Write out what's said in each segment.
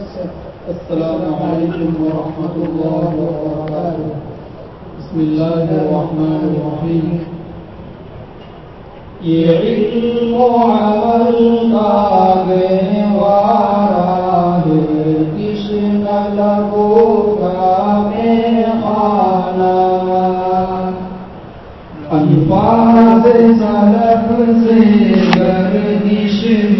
السلام عليكم ورحمة الله وبركاته. بسم الله الرحمن الرحيم. یہ علم عمل کا گہوارا ہے کشن لبو کا میں خانہ الفاظ سلف سے گردش میں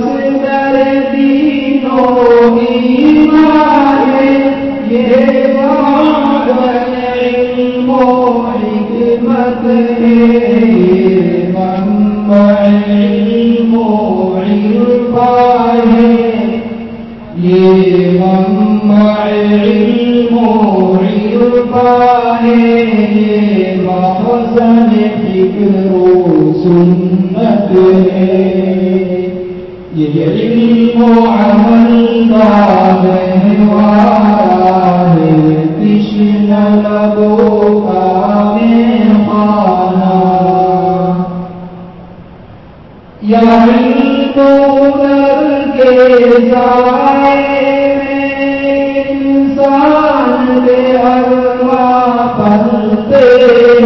محسن فکر و سنت یہ علم و عمل کا گہوارا ہے تشن لبوں کا میخانہ یا علم در کے سائے میں انسان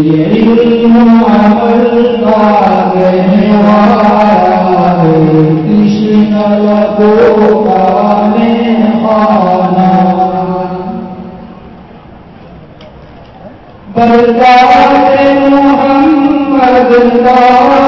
یہ علم و کا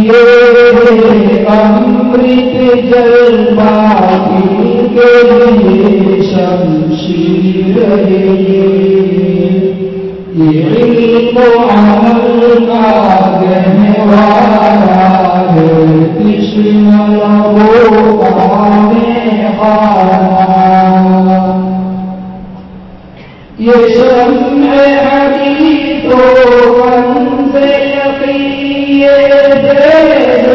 جل امرت جل باقی کے لیے شمشیر ہے یہ علم و عمل کا گہوارا ہے کشن لبوں کا میخانہ یہ شمع حدیث و منز یقین دید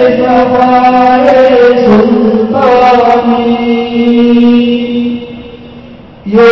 سلطانی۔ یہ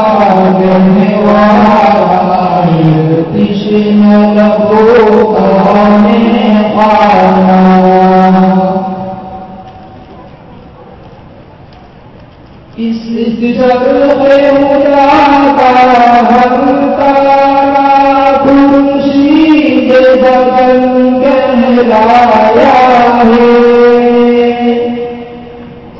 رہنے والا تشن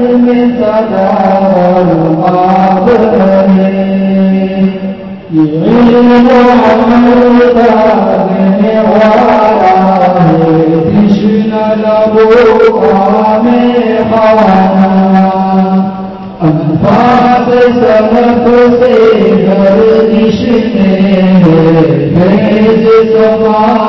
میں سدا آب رہے یہ والا ہے کشن لبو پانا انفاس سمت سے ہر کشن ہے، بھیج سما